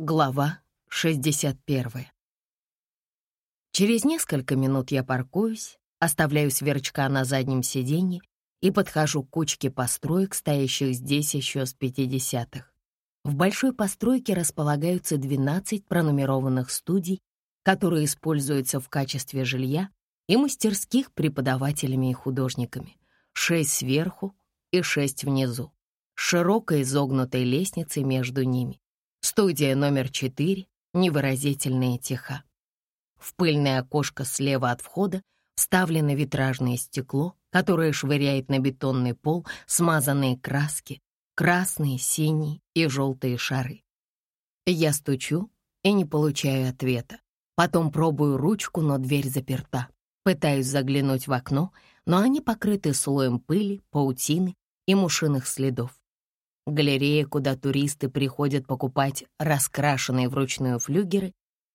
Глава 61. Через несколько минут я паркуюсь, оставляю сверчка на заднем сиденье и подхожу к кучке построек, стоящих здесь еще с 50-х. В большой постройке располагаются 12 пронумерованных студий, которые используются в качестве жилья и мастерских преподавателями и художниками. Шесть сверху и шесть внизу, широкой изогнутой лестницей между ними. Студия номер четыре, невыразительная тиха. В пыльное окошко слева от входа вставлено витражное стекло, которое швыряет на бетонный пол смазанные краски, красные, синие и желтые шары. Я стучу и не получаю ответа. Потом пробую ручку, но дверь заперта. Пытаюсь заглянуть в окно, но они покрыты слоем пыли, паутины и мушиных следов. Галерея, куда туристы приходят покупать раскрашенные вручную флюгеры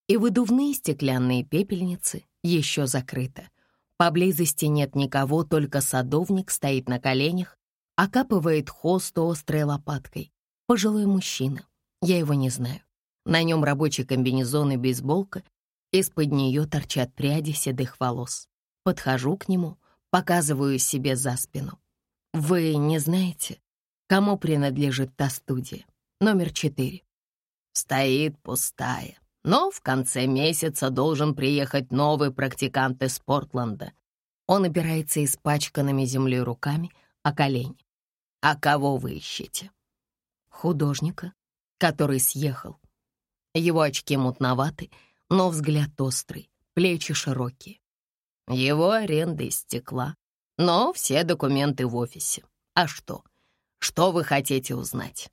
и выдувные стеклянные пепельницы, еще закрыта. Поблизости нет никого, только садовник стоит на коленях, окапывает хост острой лопаткой. Пожилой мужчина, я его не знаю. На нем рабочий комбинезон и бейсболка, из-под нее торчат пряди седых волос. Подхожу к нему, показываю себе за спину. «Вы не знаете, кому принадлежит та студия? Номер четыре». «Стоит пустая, но в конце месяца должен приехать новый практикант из Портленда». Он опирается испачканными землей руками о колени. «А кого вы ищете?» «Художника, который съехал. Его очки мутноваты, но взгляд острый, плечи широкие. Его аренда из стекла, но все документы в офисе. А что? Что вы хотите узнать?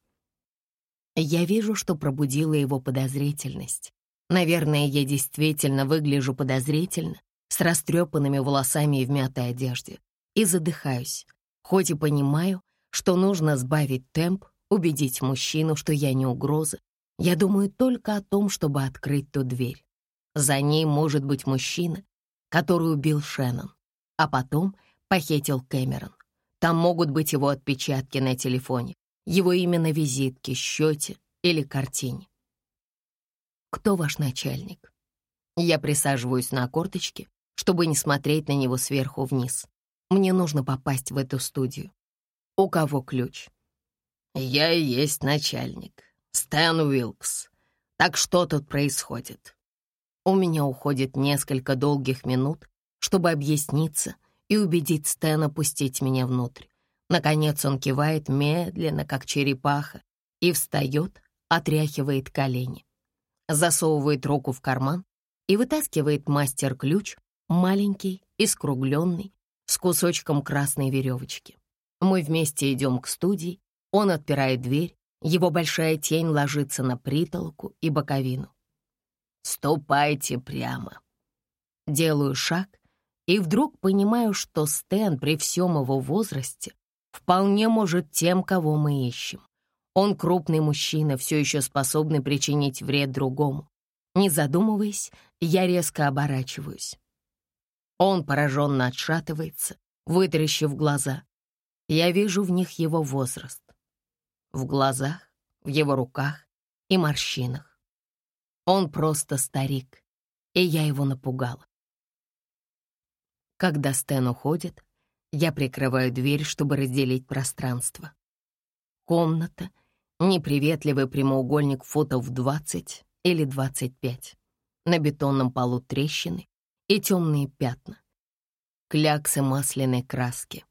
Я вижу, что пробудила его подозрительность. Наверное, я действительно выгляжу подозрительно, с растрепанными волосами и в мятой одежде, и задыхаюсь, хоть и понимаю, что нужно сбавить темп, убедить мужчину, что я не угроза. Я думаю только о том, чтобы открыть ту дверь. За ней может быть мужчина, который убил Шеннон, а потом похитил Кэмерон. Там могут быть его отпечатки на телефоне, его имя на визитке, счете или картине. «Кто ваш начальник?» Я присаживаюсь на корточки, чтобы не смотреть на него сверху вниз. Мне нужно попасть в эту студию. У кого ключ? Я и есть начальник. Стэн Уилкс. Так что тут происходит? У меня уходит несколько долгих минут, чтобы объясниться и убедить Стэна пустить меня внутрь. Наконец он кивает медленно, как черепаха, и встает, отряхивает колени. Засовывает руку в карман и вытаскивает мастер-ключ, маленький и скругленный, с кусочком красной веревочки. Мы вместе идем к студии, он отпирает дверь, его большая тень ложится на притолоку и боковину. «Ступайте прямо». Делаю шаг и вдруг понимаю, что Стэн при всем его возрасте вполне может тем, кого мы ищем. Он крупный мужчина, все еще способный причинить вред другому. Не задумываясь, я резко оборачиваюсь. Он пораженно отшатывается, вытаращив глаза. Я вижу в них его возраст. В глазах, в его руках и морщинах. Он просто старик, и я его напугала. Когда Стэн уходит, я прикрываю дверь, чтобы разделить пространство. Комната — неприветливый прямоугольник футов 20 или 25. На бетонном полу трещины и темные пятна. Кляксы масляной краски.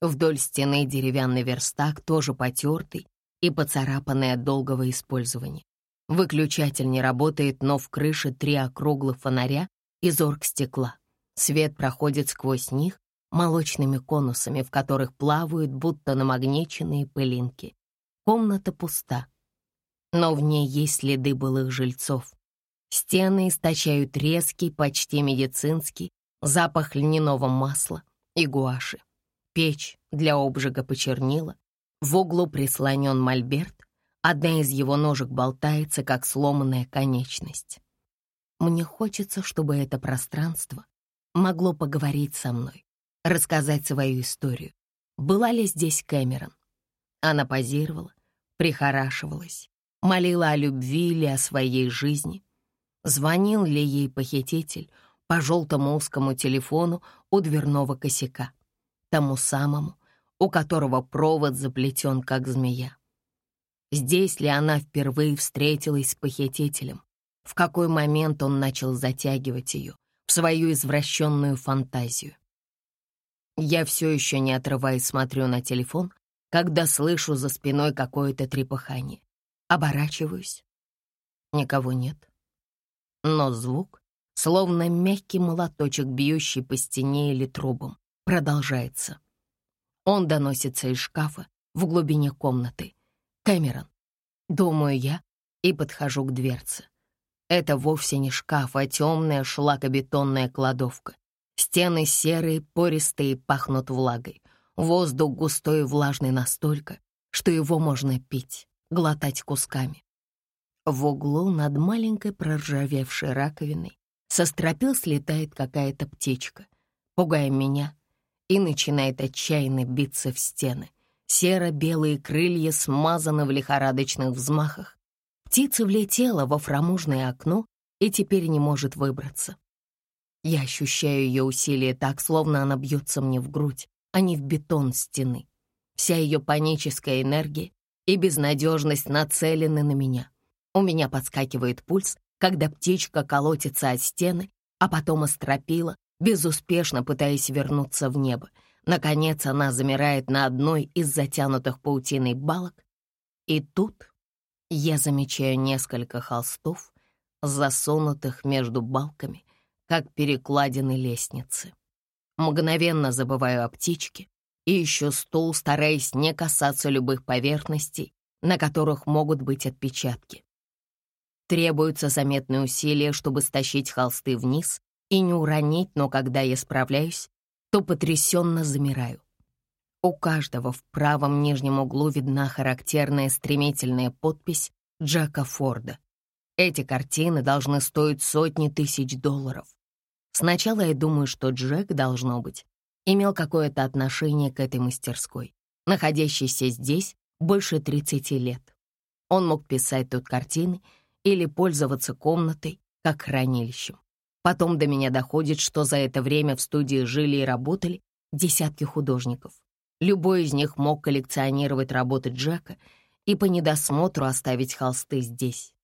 Вдоль стены деревянный верстак, тоже потертый и поцарапанный от долгого использования. Выключатель не работает, но в крыше три округлых фонаря из оргстекла. Свет проходит сквозь них молочными конусами, в которых плавают будто намагниченные пылинки. Комната пуста, но в ней есть следы былых жильцов. Стены источают резкий, почти медицинский запах льняного масла и гуаши. Печь для обжига почернила. В углу прислонен мольберт, Одна из его ножек болтается, как сломанная конечность. Мне хочется, чтобы это пространство могло поговорить со мной, рассказать свою историю. Была ли здесь Кэмерон? Она позировала, прихорашивалась, Молила о любви или о своей жизни? Звонил ли ей похититель по желтому узкому телефону у дверного косяка, тому самому, у которого провод заплетен, как змея? Здесь ли она впервые встретилась с похитителем? В какой момент он начал затягивать ее свою извращенную фантазию? Я все еще не отрываясь смотрю на телефон, когда слышу за спиной какое-то трепыхание. Оборачиваюсь. Никого нет. Но звук, словно мягкий молоточек, бьющий по стене или трубам, продолжается. Он доносится из шкафа в глубине комнаты. Кэмерон. Думаю я и подхожу к дверце. Это вовсе не шкаф, а темная шлакобетонная кладовка. Стены серые, пористые, пахнут влагой. Воздух густой и влажный настолько, что его можно пить, глотать кусками. В углу над маленькой проржавевшей раковиной со стропил слетает какая-то птичка, пугая меня, и начинает отчаянно биться в стены — Серо-белые крылья смазаны в лихорадочных взмахах. Птица влетела во фрамужное окно и теперь не может выбраться. Я ощущаю ее усилие так, словно она бьется мне в грудь, а не в бетон стены. Вся ее паническая энергия и безнадежность нацелены на меня. У меня подскакивает пульс, когда птичка колотится от стены, а потом остропила, безуспешно пытаясь вернуться в небо. Наконец она замирает на одной из затянутых паутиной балок, и тут я замечаю несколько холстов, засунутых между балками, как перекладины лестницы. Мгновенно забываю о птичке и ищу стул, стараясь не касаться любых поверхностей, на которых могут быть отпечатки. Требуются заметные усилия, чтобы стащить холсты вниз и не уронить, но когда я справляюсь, то потрясенно замираю. У каждого в правом нижнем углу видна характерная стремительная подпись Джека Форда. Эти картины должны стоить сотни тысяч долларов. Сначала я думаю, что Джек, должно быть, имел какое-то отношение к этой мастерской, находящейся здесь больше 30 лет. Он мог писать тут картины или пользоваться комнатой как хранилищем. Потом до меня доходит, что за это время в студии жили и работали десятки художников. Любой из них мог коллекционировать работы Джека и по недосмотру оставить холсты здесь.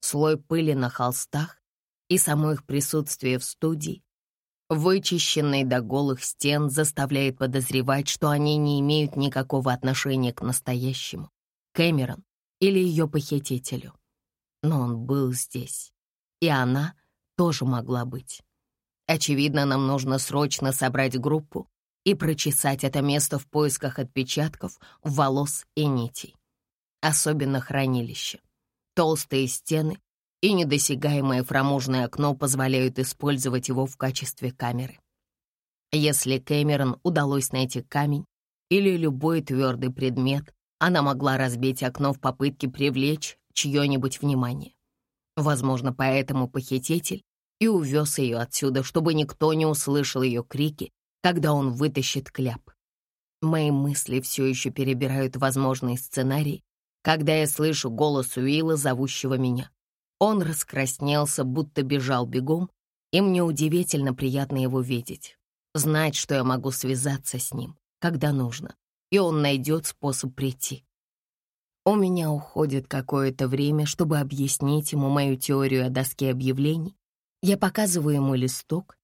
Слой пыли на холстах и само их присутствие в студии, вычищенный до голых стен, заставляет подозревать, что они не имеют никакого отношения к настоящему, Кэмерон или ее похитителю. Но он был здесь, и она — тоже могла быть. Очевидно, нам нужно срочно собрать группу и прочесать это место в поисках отпечатков, волос и нитей. Особенно хранилище. Толстые стены и недосягаемое фрамужное окно позволяют использовать его в качестве камеры. Если Кэмерон удалось найти камень или любой твердый предмет, она могла разбить окно в попытке привлечь чье-нибудь внимание. Возможно, поэтому похититель и увез ее отсюда, чтобы никто не услышал ее крики, когда он вытащит кляп. Мои мысли все еще перебирают возможные сценарии, когда я слышу голос Уилла, зовущего меня. Он раскраснелся, будто бежал бегом, и мне удивительно приятно его видеть. Знать, что я могу связаться с ним, когда нужно, и он найдет способ прийти. У меня уходит какое-то время, чтобы объяснить ему мою теорию о доске объявлений. Я показываю ему листок,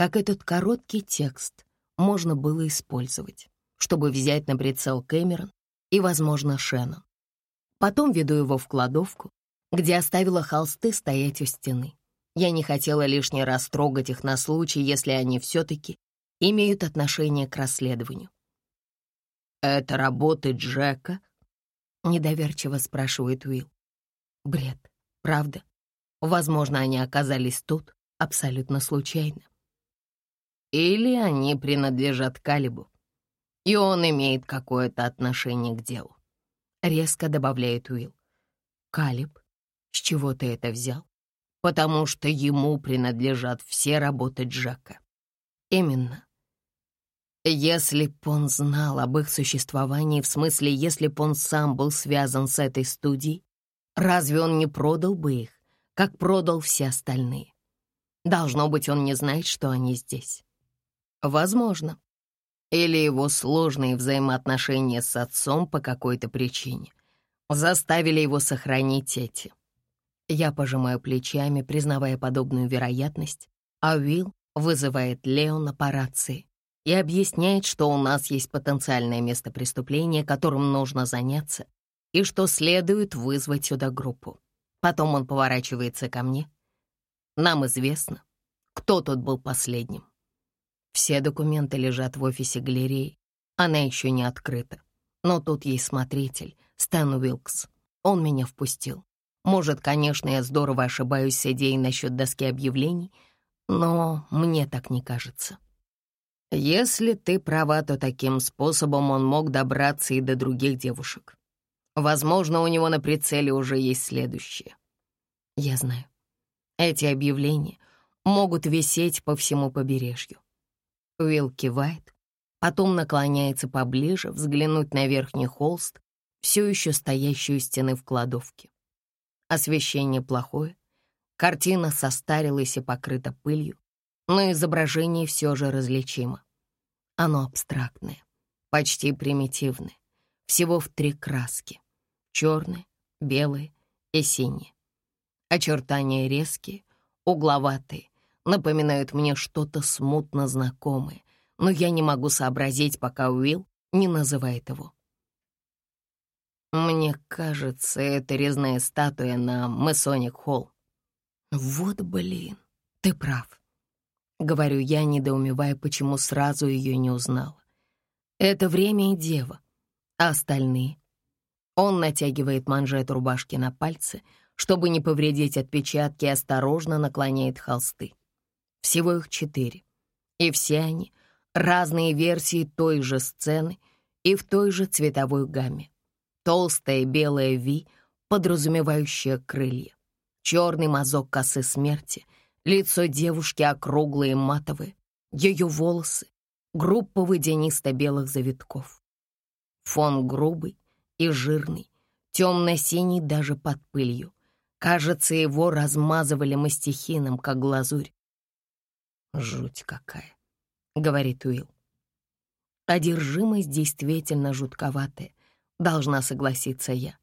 как этот короткий текст можно было использовать, чтобы взять на прицел Кэмерон и, возможно, Шеннон. Потом веду его в кладовку, где оставила холсты стоять у стены. Я не хотела лишний раз трогать их на случай, если они все-таки имеют отношение к расследованию. «Это работы Джека?» — недоверчиво спрашивает Уилл. Бред, правда? Возможно, они оказались тут абсолютно случайно. Или они принадлежат Калибу, и он имеет какое-то отношение к делу. Резко добавляет Уилл. Калиб, с чего ты это взял? Потому что ему принадлежат все работы Джека. Именно. Если б он знал об их существовании, в смысле, если б он сам был связан с этой студией, Разве он не продал бы их, как продал все остальные? Должно быть, он не знает, что они здесь. Возможно. Или его сложные взаимоотношения с отцом по какой-то причине заставили его сохранить эти. Я пожимаю плечами, признавая подобную вероятность, а Уилл вызывает Леона по рации и объясняет, что у нас есть потенциальное место преступления, которым нужно заняться, и что следует вызвать сюда группу. Потом он поворачивается ко мне. Нам известно, кто тут был последним. Все документы лежат в офисе галереи. Она еще не открыта. Но тут есть смотритель, Стэн Уилкс. Он меня впустил. Может, конечно, я здорово ошибаюсь с идеей насчет доски объявлений, но мне так не кажется. Если ты права, то таким способом он мог добраться и до других девушек. Возможно, у него на прицеле уже есть следующее. Я знаю. Эти объявления могут висеть по всему побережью. Уилл кивает, потом наклоняется поближе, взглянуть на верхний холст, все еще стоящую стены в кладовке. Освещение плохое, картина состарилась и покрыта пылью, но изображение все же различимо. Оно абстрактное, почти примитивное, всего в три краски — черное, белое и синее. Очертания резкие, угловатые, напоминают мне что-то смутно знакомое, но я не могу сообразить, пока Уилл не называет его. Мне кажется, это резная статуя на Масоник Холл. Вот блин, ты прав. Говорю я, недоумевая, почему сразу ее не узнала. Это время и дева, а остальные? Он натягивает манжет рубашки на пальцы, чтобы не повредить отпечатки, осторожно наклоняет холсты. Всего их четыре. И все они — разные версии той же сцены и в той же цветовой гамме. Толстая белая Ви, подразумевающая крылья. Черный мазок косы смерти, лицо девушки округлое и матовое, ее волосы, группа водянисто-белых завитков. Фон грубый и жирный, темно-синий даже под пылью. Кажется, его размазывали мастихином, как глазурь. «Жуть какая», — говорит Уилл. Одержимость действительно жутковатая, должна согласиться я.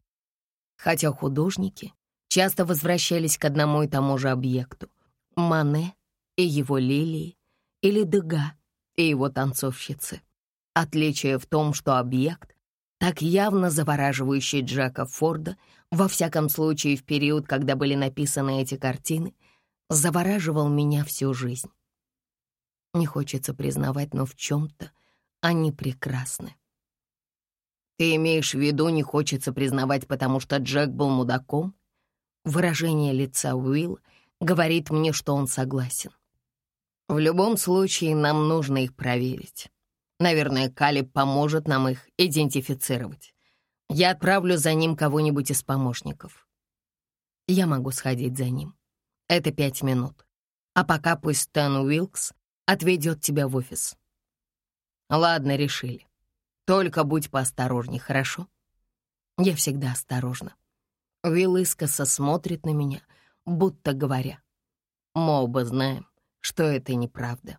Хотя художники часто возвращались к одному и тому же объекту. Мане и его лилии, или Дега и его танцовщицы. Отличие в том, что объект, так явно завораживающий Джека Форда, во всяком случае в период, когда были написаны эти картины, завораживал меня всю жизнь. Не хочется признавать, но в чем-то они прекрасны. Ты имеешь в виду, не хочется признавать, потому что Джек был мудаком? Выражение лица Уилл говорит мне, что он согласен. В любом случае, нам нужно их проверить. Наверное, Калиб поможет нам их идентифицировать. Я отправлю за ним кого-нибудь из помощников. Я могу сходить за ним. Это пять минут. А пока пусть Стэн Уилкс отведет тебя в офис. Ладно, решили. Только будь поосторожней, хорошо? Я всегда осторожна. Уилл искоса смотрит на меня, будто говоря. Мы оба знаем, что это неправда.